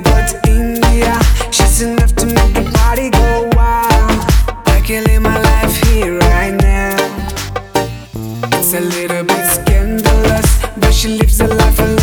body, but India, she's enough to make the body go wild. I can live my life here right now. It's a little bit scandalous, but she lives a life.